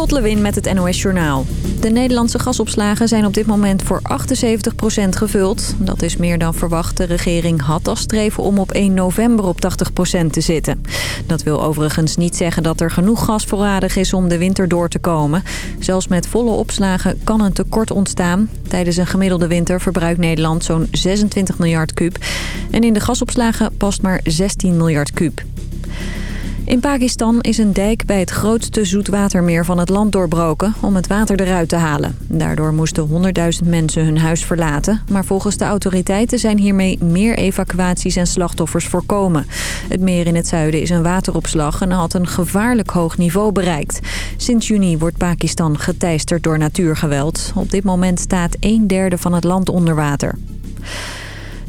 Lot met het NOS Journaal. De Nederlandse gasopslagen zijn op dit moment voor 78% gevuld. Dat is meer dan verwacht. De regering had als streven om op 1 november op 80% te zitten. Dat wil overigens niet zeggen dat er genoeg gas voorradig is om de winter door te komen. Zelfs met volle opslagen kan een tekort ontstaan. Tijdens een gemiddelde winter verbruikt Nederland zo'n 26 miljard kuub. En in de gasopslagen past maar 16 miljard kuub. In Pakistan is een dijk bij het grootste zoetwatermeer van het land doorbroken om het water eruit te halen. Daardoor moesten 100.000 mensen hun huis verlaten. Maar volgens de autoriteiten zijn hiermee meer evacuaties en slachtoffers voorkomen. Het meer in het zuiden is een wateropslag en had een gevaarlijk hoog niveau bereikt. Sinds juni wordt Pakistan geteisterd door natuurgeweld. Op dit moment staat een derde van het land onder water.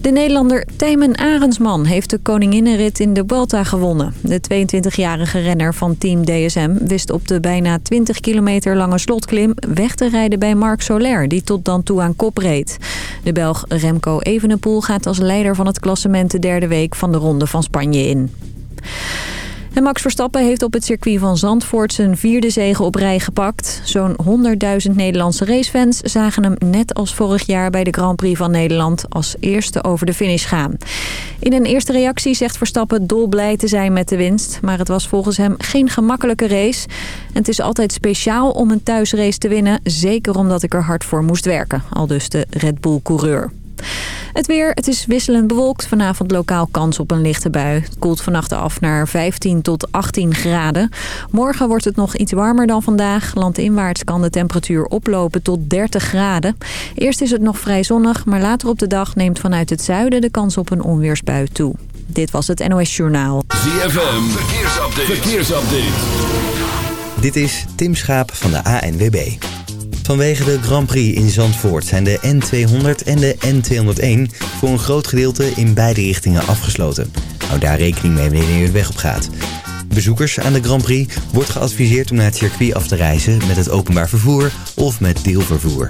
De Nederlander Tijmen Arendsman heeft de koninginnenrit in de Vuelta gewonnen. De 22-jarige renner van Team DSM wist op de bijna 20 kilometer lange slotklim weg te rijden bij Marc Soler, die tot dan toe aan kop reed. De Belg Remco Evenepoel gaat als leider van het klassement de derde week van de Ronde van Spanje in. Max Verstappen heeft op het circuit van Zandvoort zijn vierde zege op rij gepakt. Zo'n 100.000 Nederlandse racefans zagen hem net als vorig jaar bij de Grand Prix van Nederland als eerste over de finish gaan. In een eerste reactie zegt Verstappen dolblij te zijn met de winst. Maar het was volgens hem geen gemakkelijke race. En het is altijd speciaal om een thuisrace te winnen. Zeker omdat ik er hard voor moest werken. Al dus de Red Bull coureur. Het weer, het is wisselend bewolkt. Vanavond lokaal kans op een lichte bui. Het koelt vannacht af naar 15 tot 18 graden. Morgen wordt het nog iets warmer dan vandaag. Landinwaarts kan de temperatuur oplopen tot 30 graden. Eerst is het nog vrij zonnig, maar later op de dag neemt vanuit het zuiden de kans op een onweersbui toe. Dit was het NOS Journaal. ZFM, verkeersupdate. verkeersupdate. Dit is Tim Schaap van de ANWB. Vanwege de Grand Prix in Zandvoort zijn de N200 en de N201 voor een groot gedeelte in beide richtingen afgesloten. Hou daar rekening mee wanneer je de weg op gaat. Bezoekers aan de Grand Prix wordt geadviseerd om naar het circuit af te reizen met het openbaar vervoer of met deelvervoer.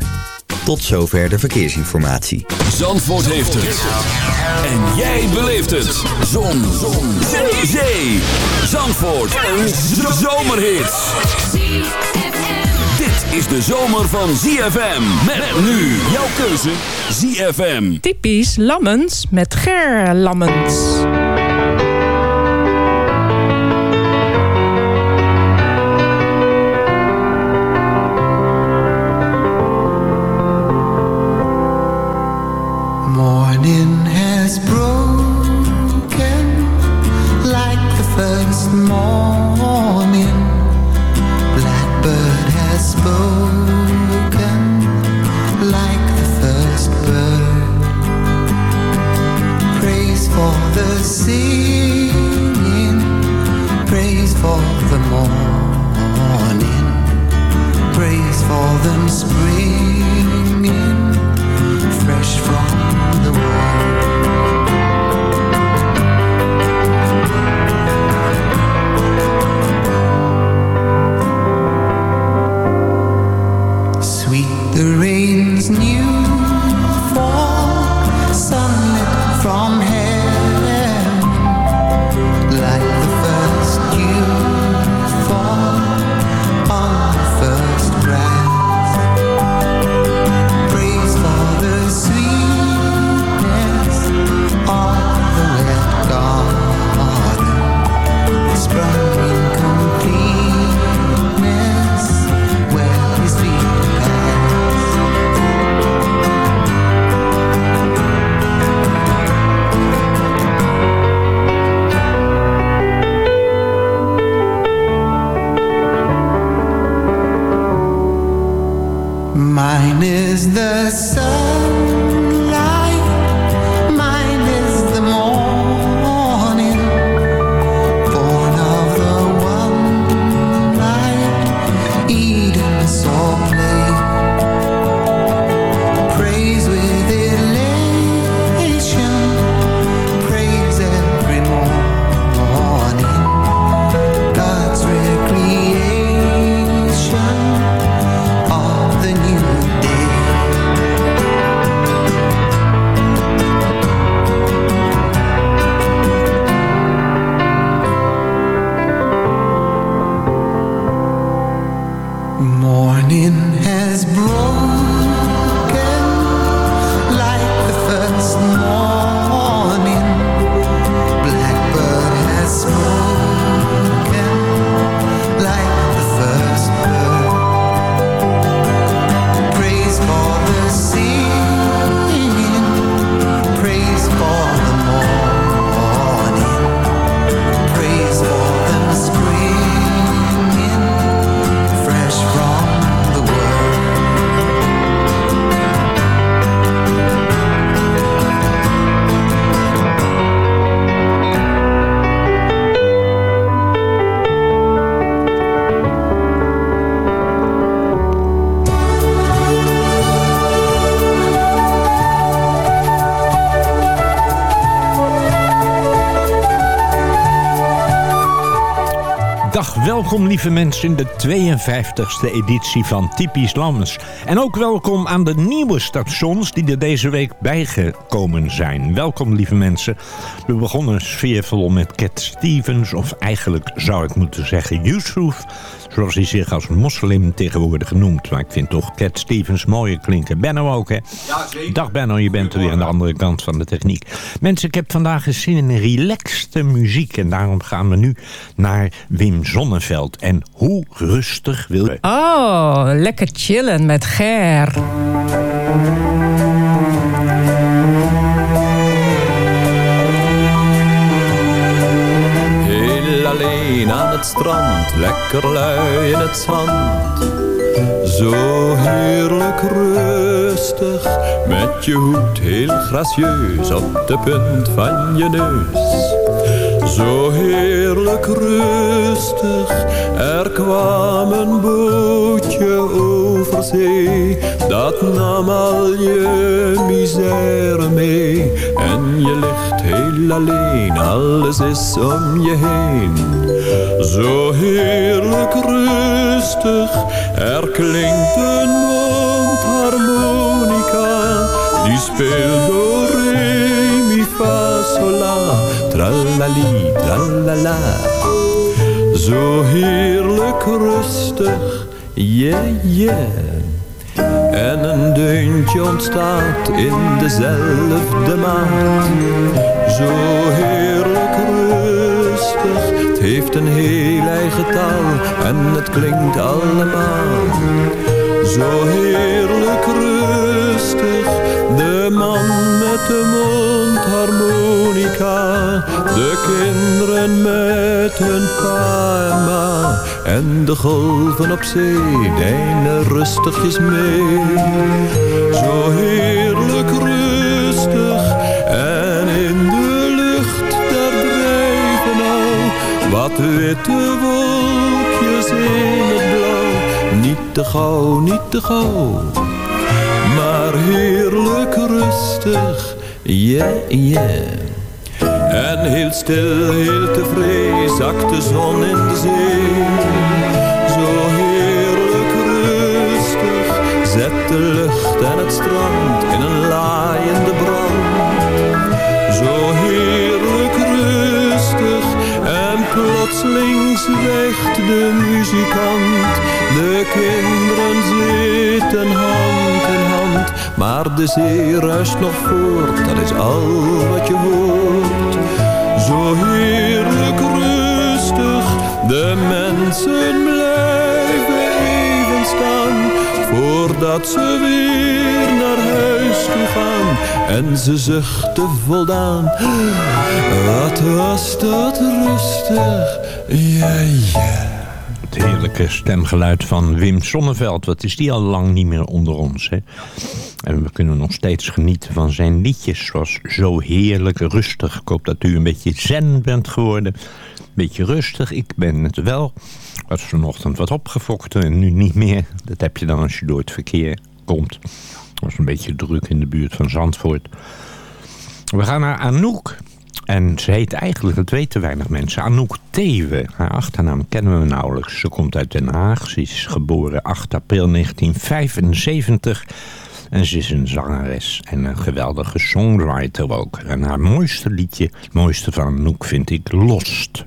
Tot zover de verkeersinformatie. Zandvoort heeft het. En jij beleeft het. Zon. Zon. Zee. Zandvoort. Een zomerhit is de zomer van ZFM. Met nu jouw keuze ZFM. Typisch Lammens met Ger Lammens. Welkom lieve mensen in de 52e editie van Typisch Lammens. En ook welkom aan de nieuwe stations die er deze week bijgekomen zijn. Welkom lieve mensen. We begonnen sfeervol met Cat Stevens, of eigenlijk zou ik moeten zeggen Yusuf. Zoals hij zich als moslim tegenwoordig noemt. Maar ik vind toch Cat Stevens mooier klinken. Benno ook hè? Dag Benno, je bent er weer aan de andere kant van de techniek. Mensen, ik heb vandaag zin in relaxte muziek. En daarom gaan we nu naar Wim Zonneveld. En hoe rustig wil je? Oh, lekker chillen met Ger. Heel alleen aan het strand, lekker lui in het zand. Zo heerlijk rustig, met je hoed heel gracieus op de punt van je neus. Zo heerlijk rustig, er kwam een bootje over zee. Dat nam al je misère mee. En je ligt heel alleen, alles is om je heen. Zo heerlijk rustig, er klinkt een mondharmonica. Die speelt door fa, sol, la. Tralali, tralala. Zo heerlijk rustig, yeah, yeah. En een deuntje ontstaat in dezelfde maat. Zo heerlijk rustig, het heeft een heel eigen taal en het klinkt allemaal. Zo heerlijk rustig, de man met de De kinderen met hun pa. En de golven op zee deinen rustigjes mee. Zo heerlijk rustig en in de lucht daar drijven al wat witte wolkjes in het blauw. Niet te gauw, niet te gauw, maar heerlijk rustig, yeah, yeah. En heel stil, heel tevreden, zakt de zon in de zee. Zo heerlijk rustig, zet de lucht en het strand in een laaiende brand. Zo heerlijk rustig, en plotseling zwijgt de muzikant. De kinderen zitten hand maar de zee ruist nog voort, dat is al wat je hoort. Zo heerlijk rustig, de mensen blijven even staan, voordat ze weer naar huis toe gaan. En ze zuchten voldaan, wat was dat rustig, ja ja. Het heerlijke stemgeluid van Wim Sonneveld. Wat is die al lang niet meer onder ons, hè? En we kunnen nog steeds genieten van zijn liedjes. Zoals Zo Heerlijk Rustig. Ik hoop dat u een beetje zen bent geworden. Een beetje rustig. Ik ben het wel. Was vanochtend wat opgefokt en nu niet meer. Dat heb je dan als je door het verkeer komt. Het was een beetje druk in de buurt van Zandvoort. We gaan naar Anouk. En ze heet eigenlijk, dat weten weinig mensen, Anouk Thewe. Haar achternaam kennen we nauwelijks. Ze komt uit Den Haag. Ze is geboren 8 april 1975. En ze is een zangeres en een geweldige songwriter ook. En haar mooiste liedje, het mooiste van Anouk, vind ik Lost.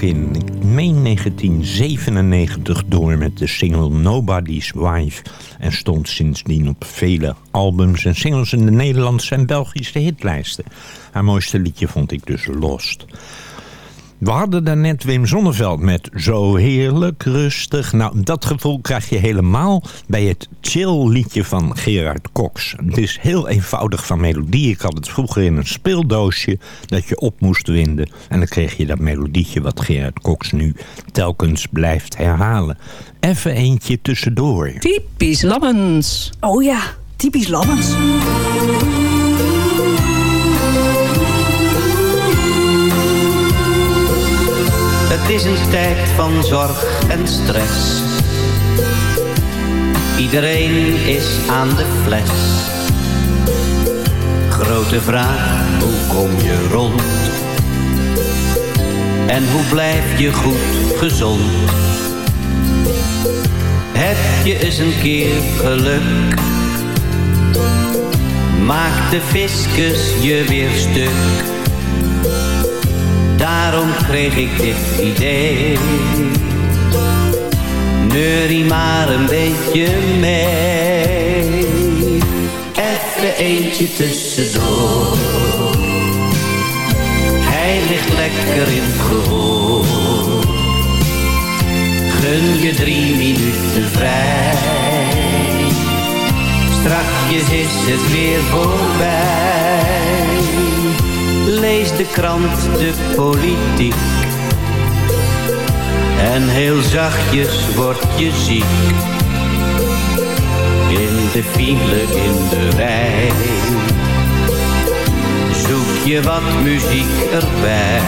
In, ik meen 1997 door met de single Nobody's Wife. En stond sindsdien op vele albums en singles in de Nederlandse en Belgische hitlijsten. Haar mooiste liedje vond ik dus Lost. We hadden daarnet Wim Sonneveld met Zo heerlijk rustig. Nou, dat gevoel krijg je helemaal bij het chill liedje van Gerard Cox. Het is heel eenvoudig van melodie. Ik had het vroeger in een speeldoosje dat je op moest winden. En dan kreeg je dat melodietje wat Gerard Cox nu telkens blijft herhalen. Even eentje tussendoor. Typisch Lammens. Oh ja, typisch Lammens. Het is een tijd van zorg en stress. Iedereen is aan de fles. Grote vraag, hoe kom je rond? En hoe blijf je goed gezond? Heb je eens een keer geluk? Maakt de fiscus je weer stuk? Daarom kreeg ik dit idee. Neurie maar een beetje mee. Even eentje tussendoor. Hij ligt lekker in het gehoor. Gun je drie minuten vrij. Strakjes is het weer voorbij. Lees de krant, de politiek. En heel zachtjes word je ziek. In de file, in de rij. Zoek je wat muziek erbij.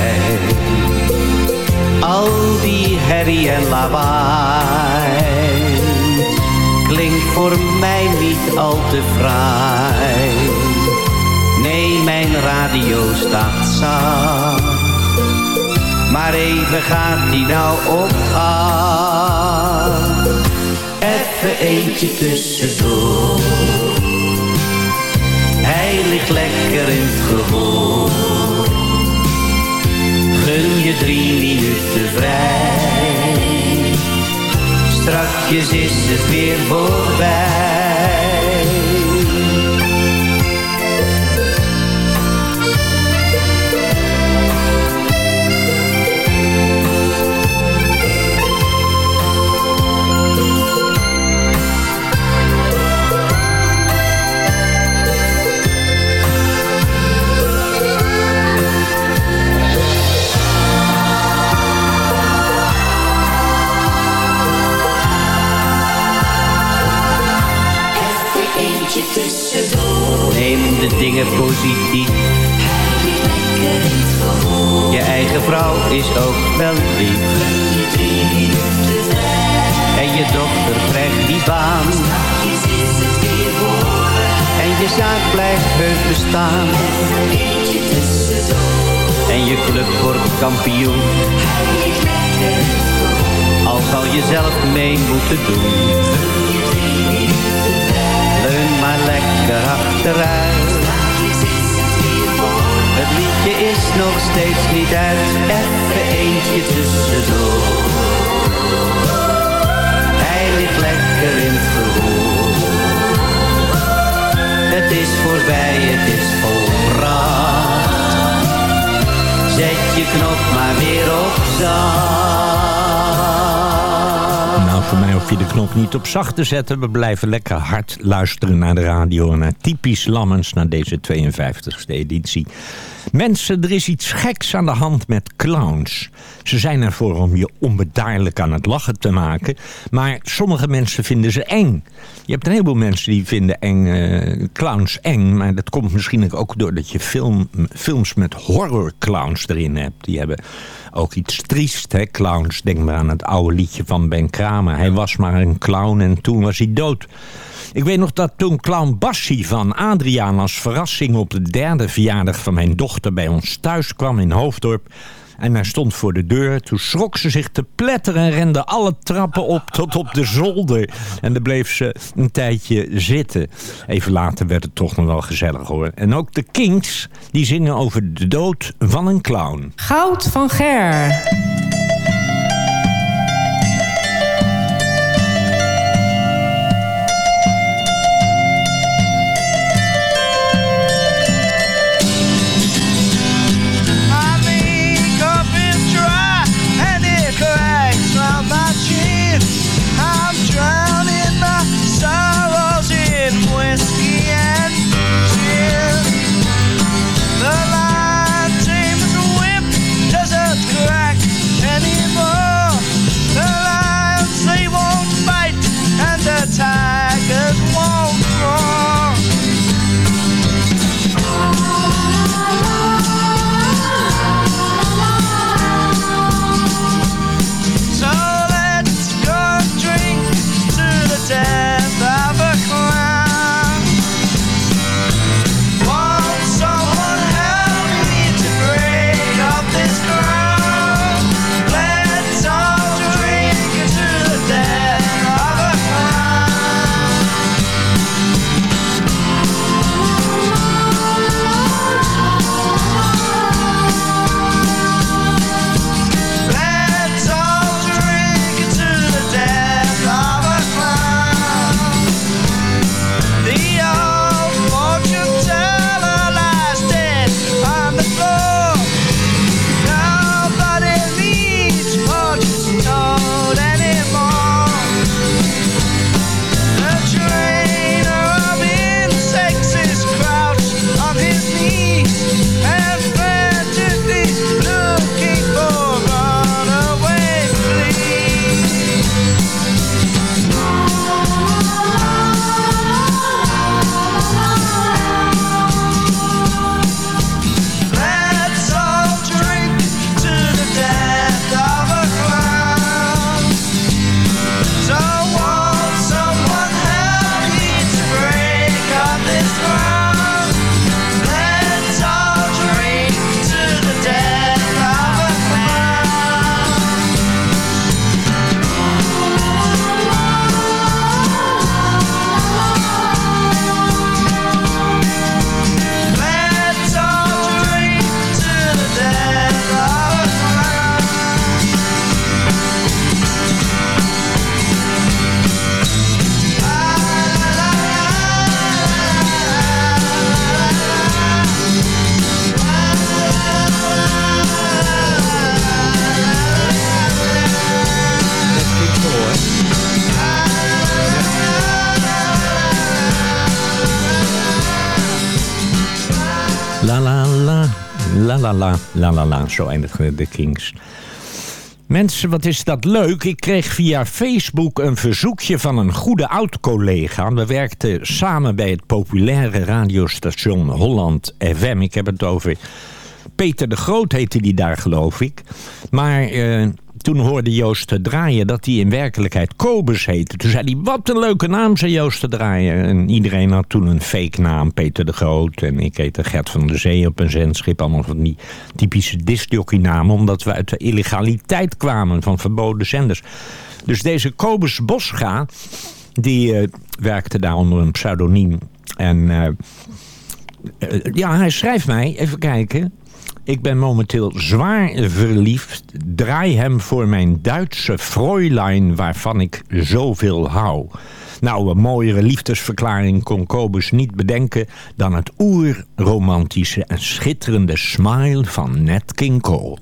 Al die herrie en lawaai klinkt voor mij niet al te fraai. Mijn radio staat zacht, maar even gaat die nou op af. Even eentje tussendoor, hij ligt lekker in het gehoor. Gun je drie minuten vrij Strakjes is het weer voorbij. Neem de dingen positief. Je eigen vrouw is ook wel lief. En je dochter krijgt die baan. En je zaak blijft heus bestaan. En je club wordt kampioen. Al zal je zelf mee moeten doen. Leun maar lekker achteruit. Het liedje is nog steeds niet uit. Even eentje tussendoor. Hij ligt lekker in het verhoor. Het is voorbij, het is volbracht. Zet je knop maar weer op zacht. Hoef je de knop niet op zacht te zetten. We blijven lekker hard luisteren naar de radio... en naar typisch Lammens, naar deze 52e editie. Mensen, er is iets geks aan de hand met clowns. Ze zijn ervoor om je onbedaarlijk aan het lachen te maken... maar sommige mensen vinden ze eng. Je hebt een heleboel mensen die vinden eng, eh, clowns eng... maar dat komt misschien ook doordat je film, films met horrorclowns erin hebt. Die hebben ook iets triest, hè, clowns. Denk maar aan het oude liedje van Ben Kramer. Hij was maar een clown en toen was hij dood. Ik weet nog dat toen clown Bassie van Adriaan als verrassing... op de derde verjaardag van mijn dochter bij ons thuis kwam in Hoofddorp... En hij stond voor de deur. Toen schrok ze zich te pletteren en rende alle trappen op tot op de zolder. En daar bleef ze een tijdje zitten. Even later werd het toch nog wel gezellig hoor. En ook de Kings, die zingen over de dood van een clown. Goud van Ger. La la, la la. Zo eindigde de Kings. Mensen, wat is dat leuk. Ik kreeg via Facebook een verzoekje van een goede oud-collega. We werkten samen bij het populaire radiostation Holland FM. Ik heb het over Peter de Groot heette die daar, geloof ik. Maar eh, toen hoorde Joost te draaien dat hij in werkelijkheid Kobus heette. Toen zei hij, wat een leuke naam, zei Joost te draaien. En iedereen had toen een fake naam, Peter de Groot. En ik heette Gert van der Zee op een zendschip. Allemaal van die typische discjockeynamen. Omdat we uit de illegaliteit kwamen van verboden zenders. Dus deze Kobus Bosga, die eh, werkte daar onder een pseudoniem. En eh, eh, ja, hij schrijft mij, even kijken... Ik ben momenteel zwaar verliefd. Draai hem voor mijn Duitse Fräulein waarvan ik zoveel hou. Nou, een mooiere liefdesverklaring kon Kobus niet bedenken... dan het oerromantische en schitterende smile van Nat King Cole.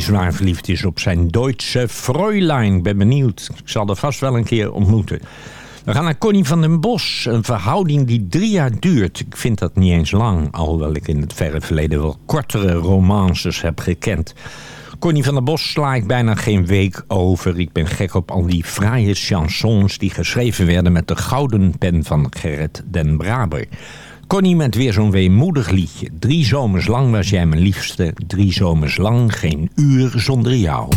Die zwaar verliefd is op zijn Duitse Fräulein. Ben benieuwd. Ik zal er vast wel een keer ontmoeten. We gaan naar Connie van den Bos. Een verhouding die drie jaar duurt. Ik vind dat niet eens lang. Alhoewel ik in het verre verleden wel kortere romances heb gekend. Connie van den Bos sla ik bijna geen week over. Ik ben gek op al die fraaie chansons die geschreven werden met de gouden pen van Gerrit den Braber. Connie met weer zo'n weemoedig liedje. Drie zomers lang was jij mijn liefste. Drie zomers lang geen uur zonder jou.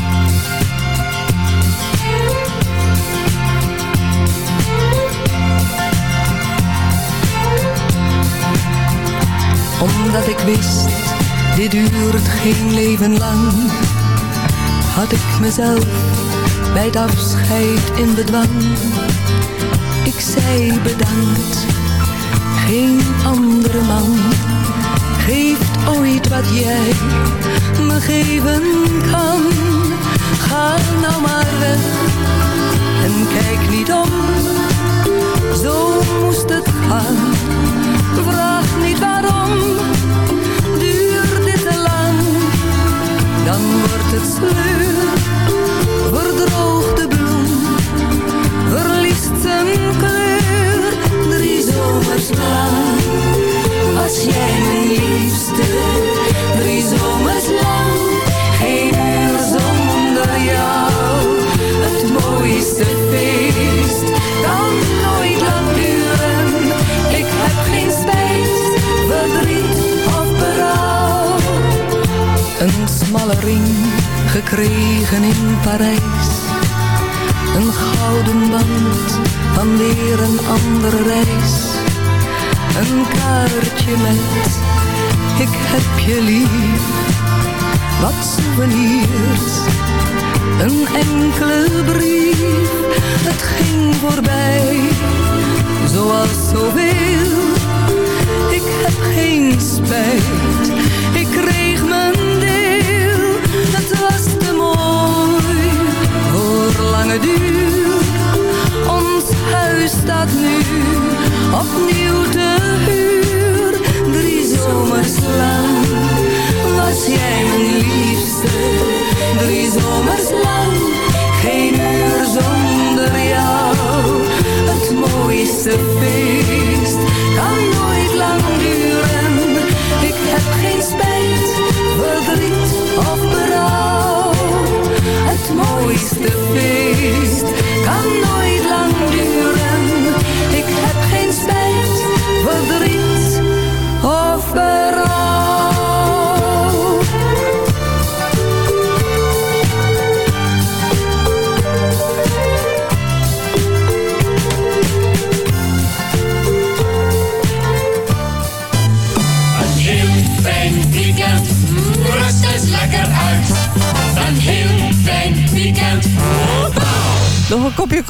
Omdat ik wist, dit duurt geen leven lang Had ik mezelf bij het afscheid in bedwang Ik zei bedankt, geen andere man Geeft ooit wat jij me geven kan Ga nou maar weg en kijk niet om Zo moest het gaan. Vraag niet waarom. Duurt dit te lang? Dan wordt het sleur. Verdroogt de bloem. Verliest zijn kleur. Lang. Was jij mijn liefste. Drie zomers lang. Geen uur zonder jou. Het mooiste feest kan nooit lang duren. Ik heb geen spijt, verdriet of berouw. Een smalle ring gekregen in Parijs. Een gouden band van weer een andere reis. Een kaartje met ik heb je lief. Wat souvenirs, een enkele brief. Het ging voorbij, zoals zoveel. Ik heb geen spijt, ik kreeg mijn deel. Het was te mooi voor lange duur. Ons huis staat nu opnieuw te huur. Drie zomers lang was jij mijn liefste. Drie zomers lang, geen uur zonder jou. Het mooiste feest kan nooit lang duren. Ik heb geen spijt, verdriet of berouw. Het mooiste feest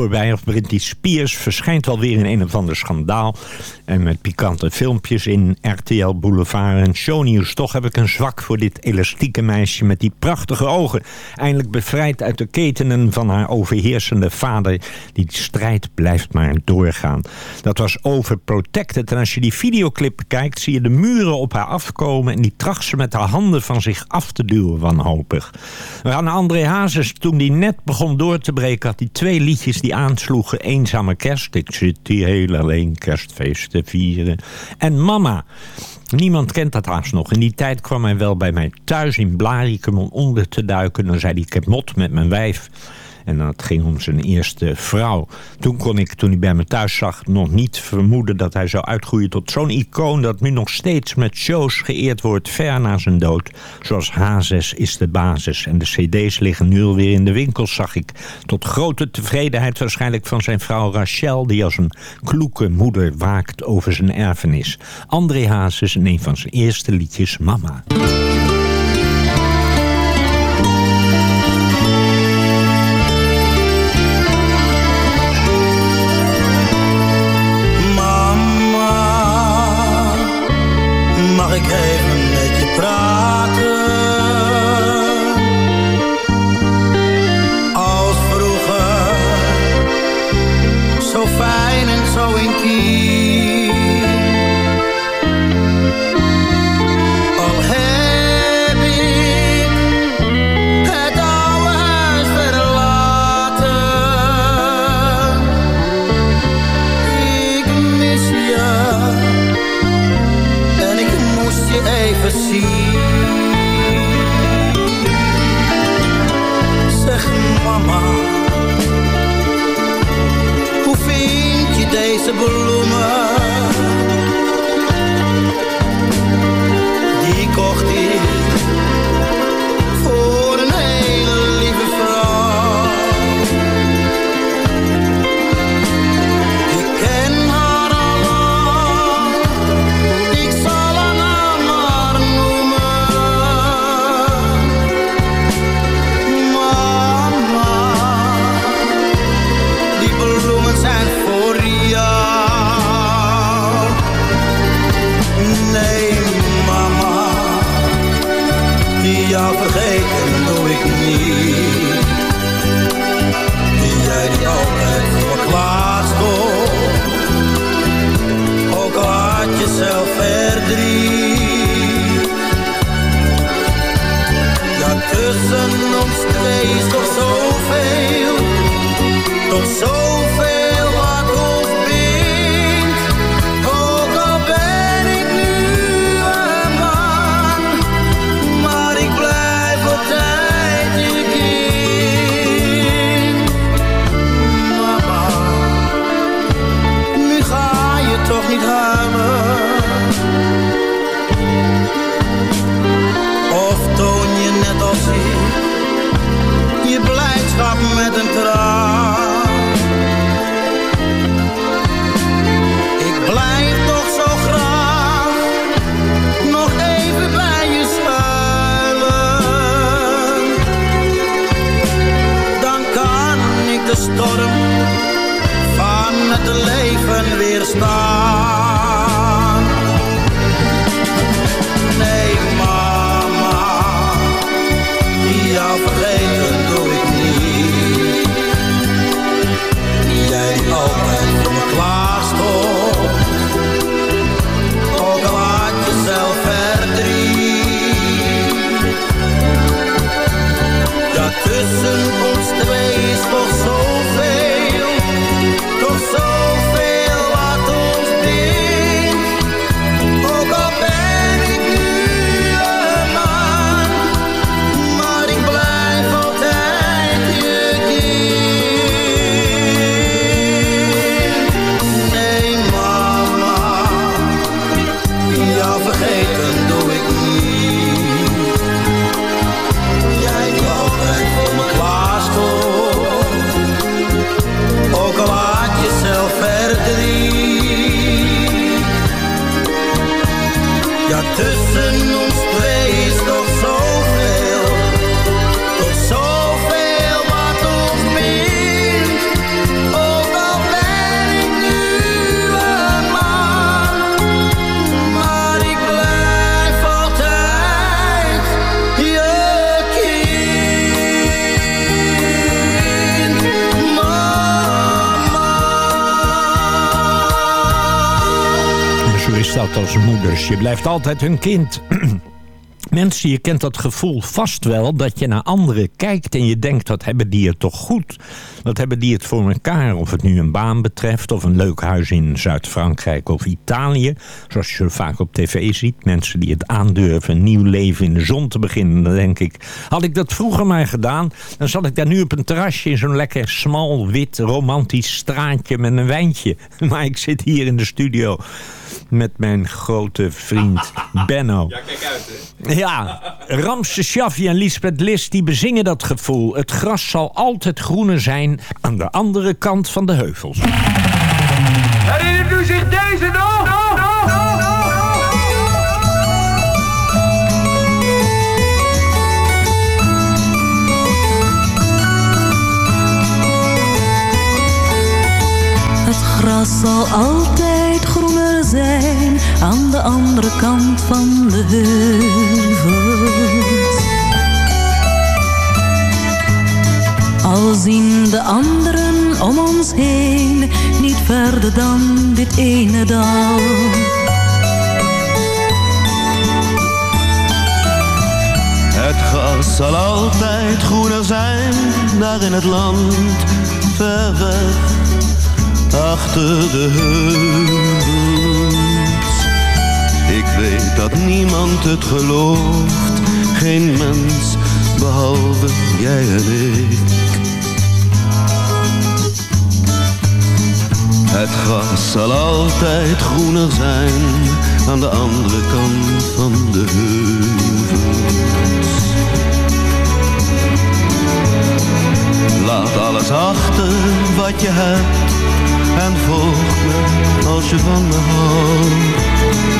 voorbij of Britney Spears verschijnt alweer in een of ander schandaal. En met pikante filmpjes in RTL Boulevard en Shownieuws. Toch heb ik een zwak voor dit elastieke meisje met die prachtige ogen. Eindelijk bevrijd uit de ketenen van haar overheersende vader. Die strijd blijft maar doorgaan. Dat was Overprotected. En als je die videoclip bekijkt zie je de muren op haar afkomen. En die tracht ze met haar handen van zich af te duwen wanhopig. We naar André Hazes. Toen die net begon door te breken had hij twee liedjes die aansloegen. Eenzame kerst. Ik zit hier heel alleen kerstfeest te vieren. En Mama. Niemand kent dat haast nog. In die tijd kwam hij wel bij mij thuis in Blaricum om onder te duiken. Dan zei hij, ik heb mot met mijn wijf. En dat ging om zijn eerste vrouw. Toen kon ik, toen hij bij me thuis zag, nog niet vermoeden dat hij zou uitgroeien tot zo'n icoon dat nu nog steeds met shows geëerd wordt ver na zijn dood. Zoals H6 is de basis. En de cd's liggen nu alweer in de winkels, zag ik. Tot grote tevredenheid waarschijnlijk van zijn vrouw Rachel, die als een kloeke moeder waakt over zijn erfenis. André Hazes in een van zijn eerste liedjes, Mama. Altijd hun kind. Mensen, je kent dat gevoel vast wel dat je naar anderen kijkt en je denkt, wat hebben die het toch goed? Wat hebben die het voor elkaar? Of het nu een baan betreft of een leuk huis in Zuid-Frankrijk of Italië. Zoals je vaak op tv ziet. Mensen die het aandurven een nieuw leven in de zon te beginnen. Dan denk ik, had ik dat vroeger maar gedaan, dan zat ik daar nu op een terrasje in zo'n lekker smal, wit, romantisch straatje met een wijntje. Maar ik zit hier in de studio met mijn grote vriend Benno. Ja, kijk uit, hè. Ja, Ramse Shaffi en Lisbeth List die bezingen dat gevoel. Het gras zal altijd groener zijn aan de andere kant van de heuvels. Herinnert u zich deze nog? Het gras zal altijd groener zijn aan de andere kant van de heuvels. Al zien de anderen om ons heen niet verder dan dit ene dal. Het gras zal altijd groener zijn, daar in het land, ver weg, achter de heuvels. Ik weet dat niemand het gelooft, geen mens, behalve jij en ik. Het gras zal altijd groener zijn, aan de andere kant van de heuvels. Laat alles achter wat je hebt en volg me als je van me houdt.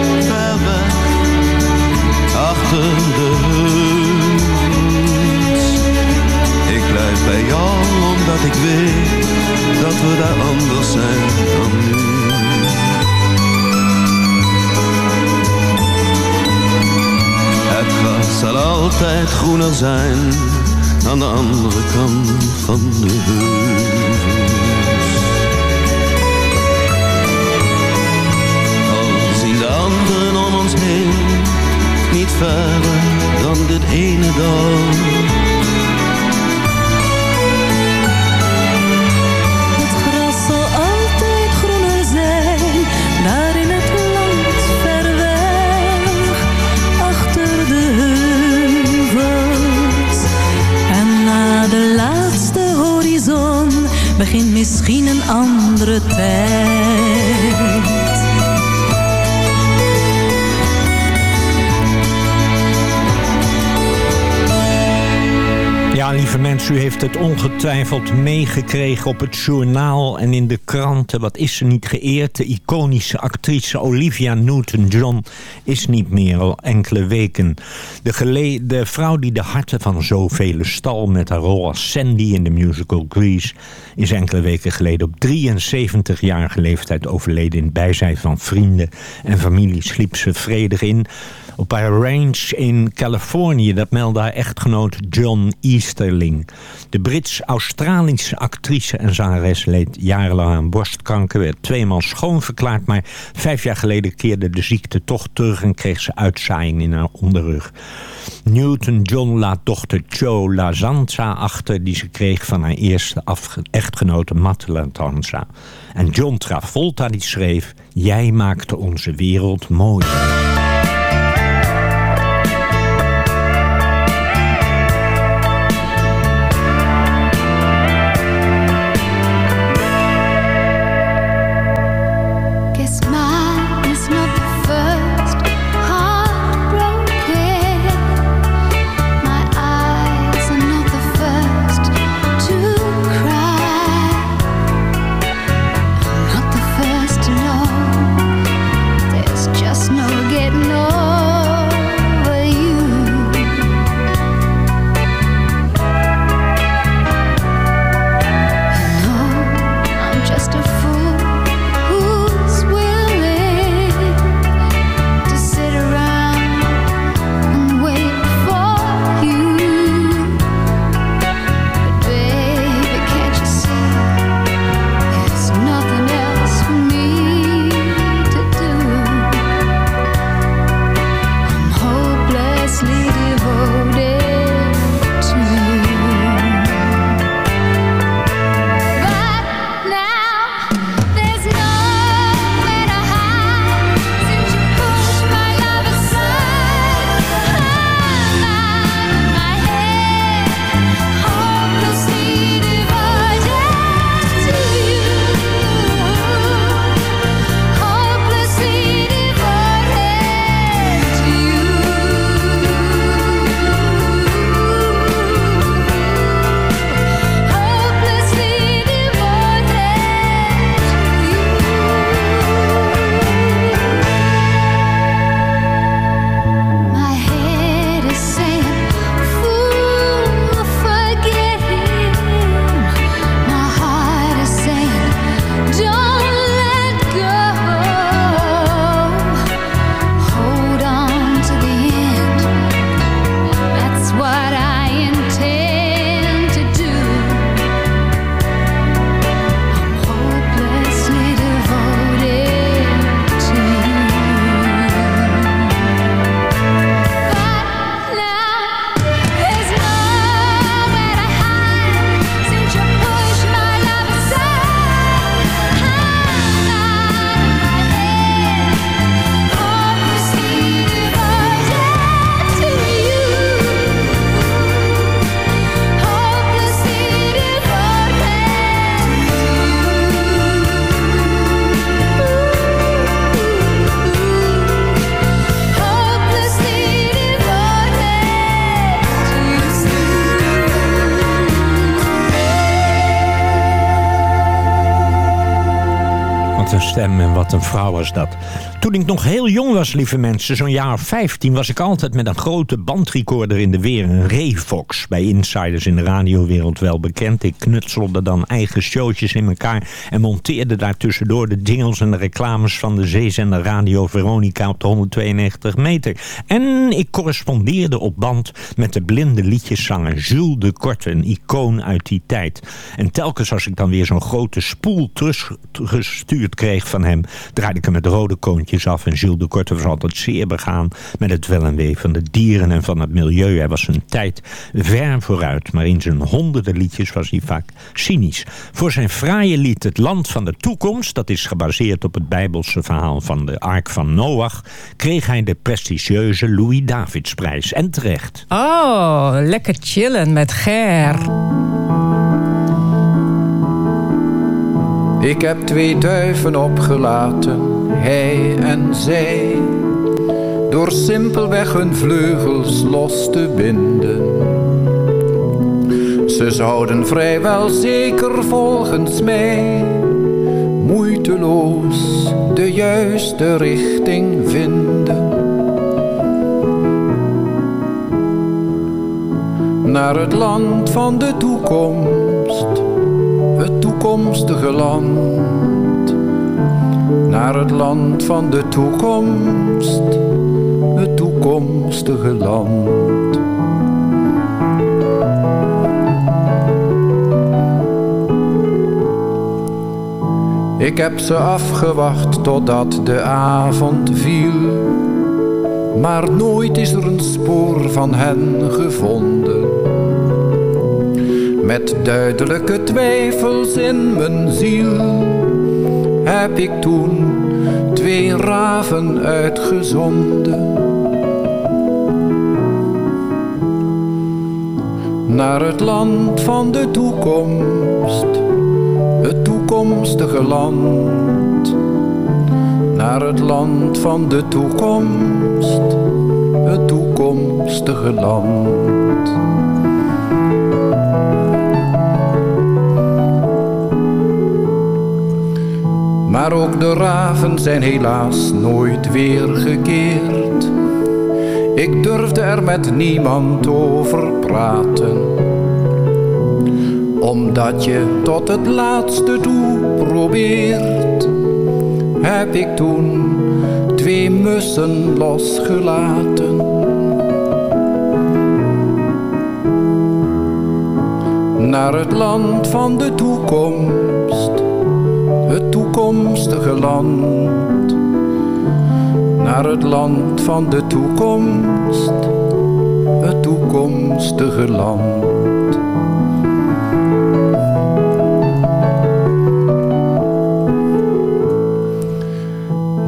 Ik blijf bij jou, omdat ik weet, dat we daar anders zijn dan nu. Het gras zal altijd groener zijn, aan de andere kant van de heuvels. Dan dit ene dal. Het gras zal altijd groener zijn, daar in het land ver weg, achter de heuvels. En na de laatste horizon begint misschien een andere tijd. Lieve u heeft het ongetwijfeld meegekregen op het journaal en in de kranten. Wat is ze niet geëerd? De iconische actrice Olivia Newton-John is niet meer al enkele weken. De, de vrouw die de harten van zoveel stal met haar rol als Sandy in de musical Grease... is enkele weken geleden op 73-jarige leeftijd overleden in het bijzijn van vrienden en familie sliep ze vredig in... Op haar range in Californië, dat meldde haar echtgenoot John Easterling. De Brits-Australische actrice en zangeres leed jarenlang aan borstkanker, werd tweemaal schoonverklaard, maar vijf jaar geleden keerde de ziekte toch terug en kreeg ze uitzaaiing in haar onderrug. Newton-John laat dochter Jo Lazanza achter, die ze kreeg van haar eerste echtgenote Matte Latanza. En John Travolta die schreef, jij maakte onze wereld mooi. Wat Toen ik nog heel jong was, lieve mensen, zo'n jaar of 15... was ik altijd met een grote bandrecorder in de weer, een Revox. Bij insiders in de radiowereld wel bekend. Ik knutselde dan eigen showtjes in elkaar... en monteerde daartussendoor de jingles en de reclames van de zeezender Radio Veronica op de 192 meter. En ik correspondeerde op band met de blinde liedjeszanger Jules de Korte, een icoon uit die tijd. En telkens als ik dan weer zo'n grote spoel teruggestuurd kreeg van hem... draaide ik hem met rode koontjes af. En Jules de Korte was altijd zeer begaan met het wel en wee van de dieren en van het milieu. Hij was zijn tijd ver vooruit, maar in zijn honderden liedjes was hij vaak cynisch. Voor zijn fraaie lied Het Land van de Toekomst, dat is gebaseerd op het bijbelse verhaal van de Ark van Noach, kreeg hij de prestigieuze Louis Davidsprijs. En terecht. Oh, lekker chillen met Ger. Ik heb twee duiven opgelaten, hij en zij, door simpelweg hun vleugels los te binden. Ze zouden vrijwel zeker volgens mij moeiteloos de juiste richting vinden. Naar het land van de toekomst, het toekomstige land. Naar het land van de toekomst, het toekomstige land. Ik heb ze afgewacht totdat de avond viel. Maar nooit is er een spoor van hen gevonden. Met duidelijke twijfels in mijn ziel heb ik toen twee raven uitgezonden. Naar het land van de toekomst, het toekomstige land. Naar het land van de toekomst, het toekomstige land. Maar ook de raven zijn helaas nooit weer gekeerd. Ik durfde er met niemand over praten. Omdat je tot het laatste toe probeert, heb ik toen twee mussen losgelaten. Naar het land van de toekomst toekomstige land. Naar het land van de toekomst, het toekomstige land.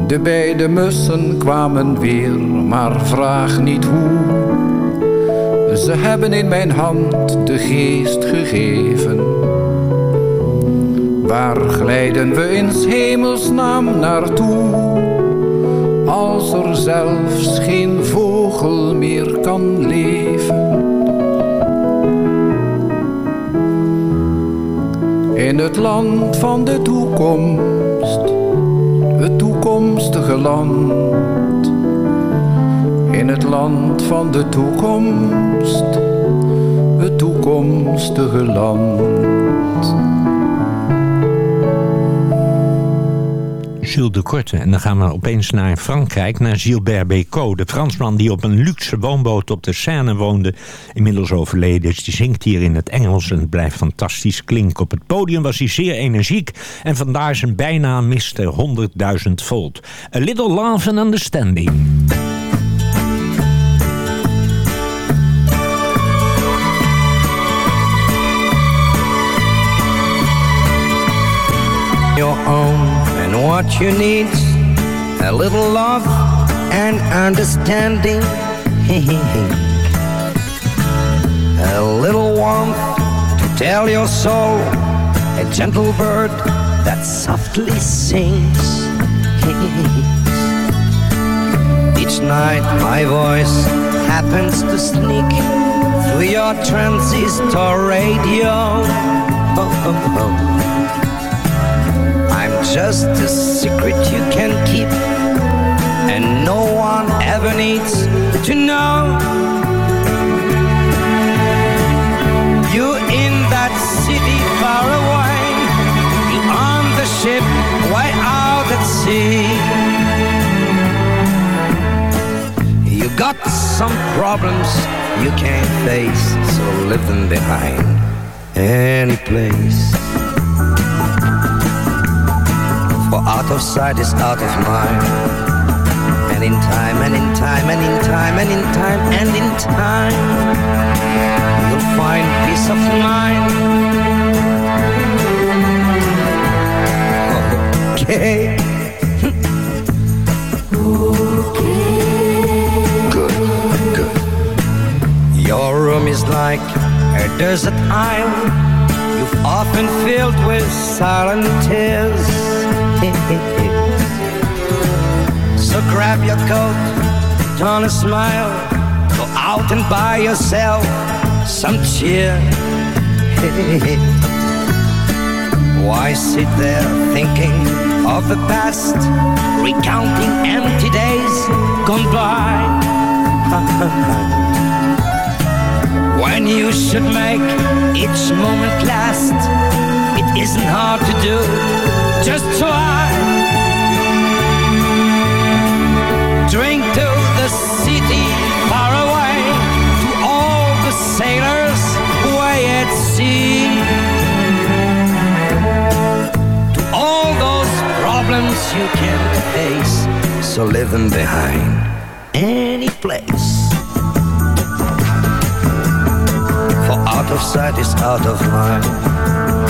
De beide mussen kwamen weer, maar vraag niet hoe. Ze hebben in mijn hand de geest gegeven Waar glijden we in hemelsnaam naartoe? Als er zelfs geen vogel meer kan leven. In het land van de toekomst, het toekomstige land. In het land van de toekomst, het toekomstige land. Gilles de Korte. En dan gaan we opeens naar Frankrijk, naar Gilbert Bécaud. De Fransman die op een luxe woonboot op de Seine woonde. Inmiddels overleden is. Die zingt hier in het Engels en het blijft fantastisch klinken. Op het podium was hij zeer energiek. En vandaar zijn bijnaam Mr. 100.000 volt. A little love and understanding. your own what you need a little love and understanding. A little warmth to tell your soul a gentle bird that softly sings. Each night my voice happens to sneak through your transistor radio just a secret you can keep, and no one ever needs to know. You're in that city far away, you're on the ship way out at sea. You got some problems you can't face, so leave them behind any place. For out of sight is out of mind. And in time, and in time, and in time, and in time, and in time, you'll find peace of mind. Okay. Good, good. Your room is like a desert island. You've often filled with silent tears. So grab your coat, turn a smile, go out and buy yourself some cheer. Why sit there thinking of the past, recounting empty days gone by? when you should make each moment last, it isn't hard to do. Just try. Drink to the city far away, to all the sailors way at sea. To all those problems you can't face, so them behind any place. For out of sight is out of mind.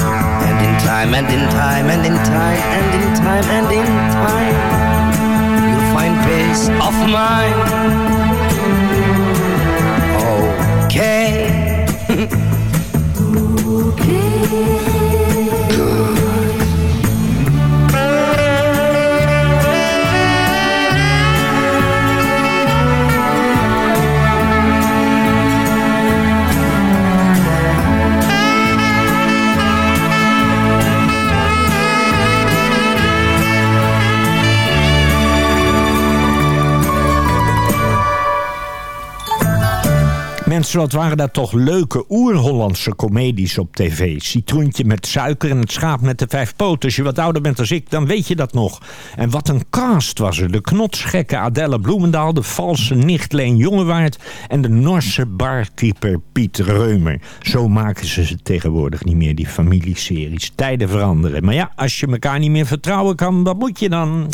In time, and in time, and in time, and in time, and in time, you'll find peace of mind. Okay. Mensen, wat waren dat toch leuke oer-Hollandse comedies op tv. Citroentje met suiker en het schaap met de vijf poten. Als je wat ouder bent als ik, dan weet je dat nog. En wat een cast was er. De knotsgekke Adelle Bloemendaal, de valse nicht Leen Jongewaard... en de Norse barkeeper Piet Reumer. Zo maken ze ze tegenwoordig niet meer, die familieseries. Tijden veranderen. Maar ja, als je elkaar niet meer vertrouwen kan, wat moet je dan?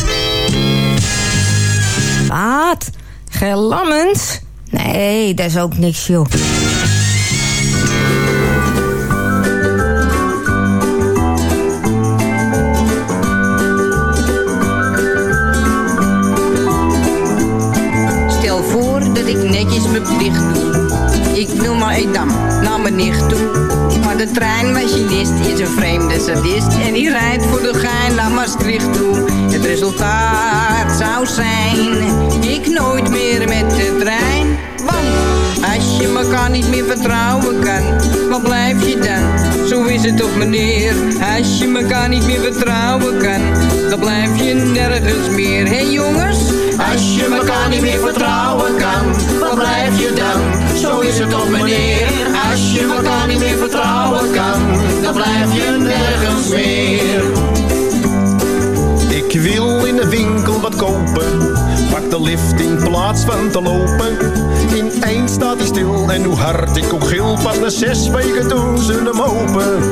Wat? Gelammend? Nee, dat is ook niks, joh. Stel voor dat ik netjes mijn plicht doe. Ik wil maar Edam naar mijn nicht toe. Maar de treinmachinist is een vreemde sadist. En die rijdt voor de gein naar Maastricht toe. Het resultaat zou zijn, ik nooit meer met de trein. Als je elkaar niet meer vertrouwen kan, wat blijf je dan? Zo is het toch meneer. Als je elkaar niet meer vertrouwen kan, dan blijf je nergens meer. Hé hey jongens? Als je elkaar niet meer vertrouwen kan, wat blijf je dan? Zo is het toch meneer. Als je elkaar niet meer vertrouwen kan, dan blijf je nergens meer. Ik wil in de winkel wat kopen. Pak de lift in plaats van te lopen. Ineens staat hij stil en hoe hard ik ook gil. Pas na zes weken doen ze hem open.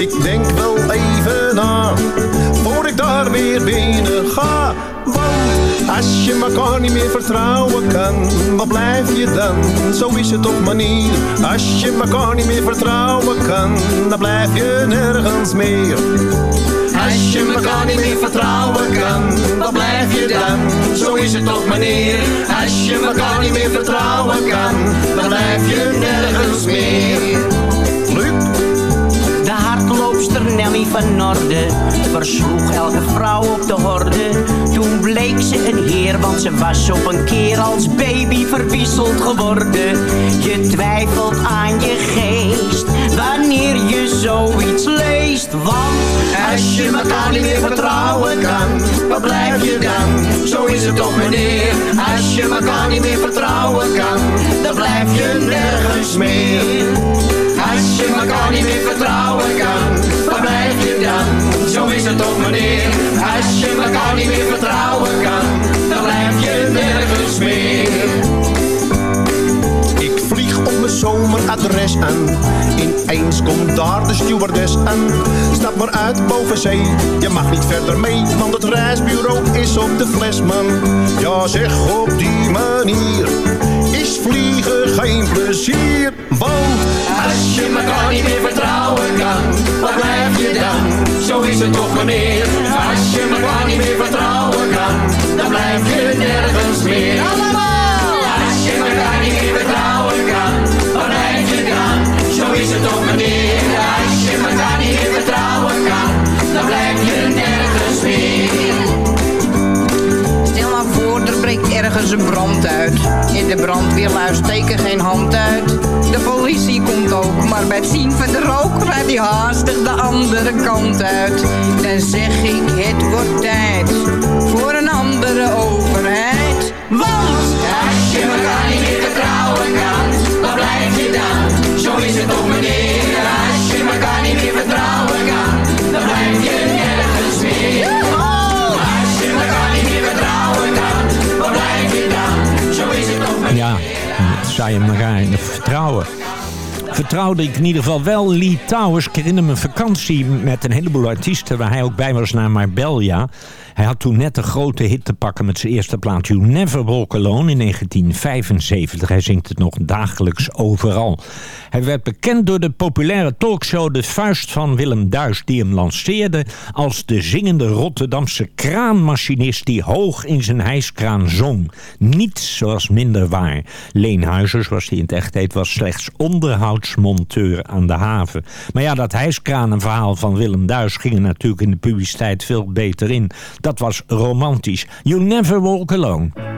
Ik denk wel even na, voor ik daar weer binnen ga. Want als je elkaar niet meer vertrouwen kan, wat blijf je dan? Zo is het toch maar niet. Als je elkaar niet meer vertrouwen kan, dan blijf je nergens meer. Als je elkaar niet meer vertrouwen kan, wat blijf je dan? Zo is het toch meneer. Als je elkaar niet meer vertrouwen kan, dan blijf je nergens meer. De hardloopster Nelly van Norde versloeg elke vrouw op de horde. Toen bleek ze een heer, want ze was op een keer als baby verwisseld geworden. Je twijfelt aan je geest wanneer je zoiets leest. Want Als je elkaar niet meer vertrouwen kan, waar blijf je dan? Zo is het toch meneer. Als je elkaar niet meer vertrouwen kan, dan blijf je nergens meer. Als je elkaar niet meer vertrouwen kan, waar blijf je dan? Zo is het toch meneer. Als je elkaar niet meer vertrouwen kan, dan blijf je nergens meer. Zomeradres aan. Ineens komt daar de stewardess aan. Stap maar uit boven zee, je mag niet verder mee. Want het reisbureau is op de fles, man. Ja, zeg op die manier is vliegen geen plezier. Want Als je elkaar niet meer vertrouwen kan, waar blijf je dan? Zo is het toch meneer. Als je elkaar niet meer vertrouwen kan, dan blijf je nergens meer. Allemaal! Is het toch meneer. Als je elkaar niet meer vertrouwen kan, dan blijf je nergens meer. Stel nou voor, er breekt ergens een brand uit. In de brandweerlui steken geen hand uit. De politie komt ook, maar bij het zien van de rook rijdt hij haastig de andere kant uit. Dan zeg ik, het wordt tijd voor een andere overheid. Want Als je elkaar niet meer vertrouwen kan, blijf je dan? Zo is het toch meneer. Als je elkaar niet meer vertrouwen kan, dan blijf je nergens. Als je elkaar niet vertrouwen dan? Zo. Ja, vertrouwen. Vertrouwde ik in ieder geval wel Lee Towers. Ik herinner me een vakantie met een heleboel artiesten... waar hij ook bij was naar Marbella. Hij had toen net een grote hit te pakken met zijn eerste plaat... You Never Walk Alone in 1975. Hij zingt het nog dagelijks overal. Hij werd bekend door de populaire talkshow De Vuist van Willem Duis... die hem lanceerde als de zingende Rotterdamse kraanmachinist... die hoog in zijn hijskraan zong. Niets zoals minder waar. Leen Huizers, zoals hij in het echt heet... was slechts onderhoudsmonteur aan de haven. Maar ja, dat hijskranenverhaal van Willem Duis... ging er natuurlijk in de publiciteit veel beter in. Dat was romantisch. You never walk alone.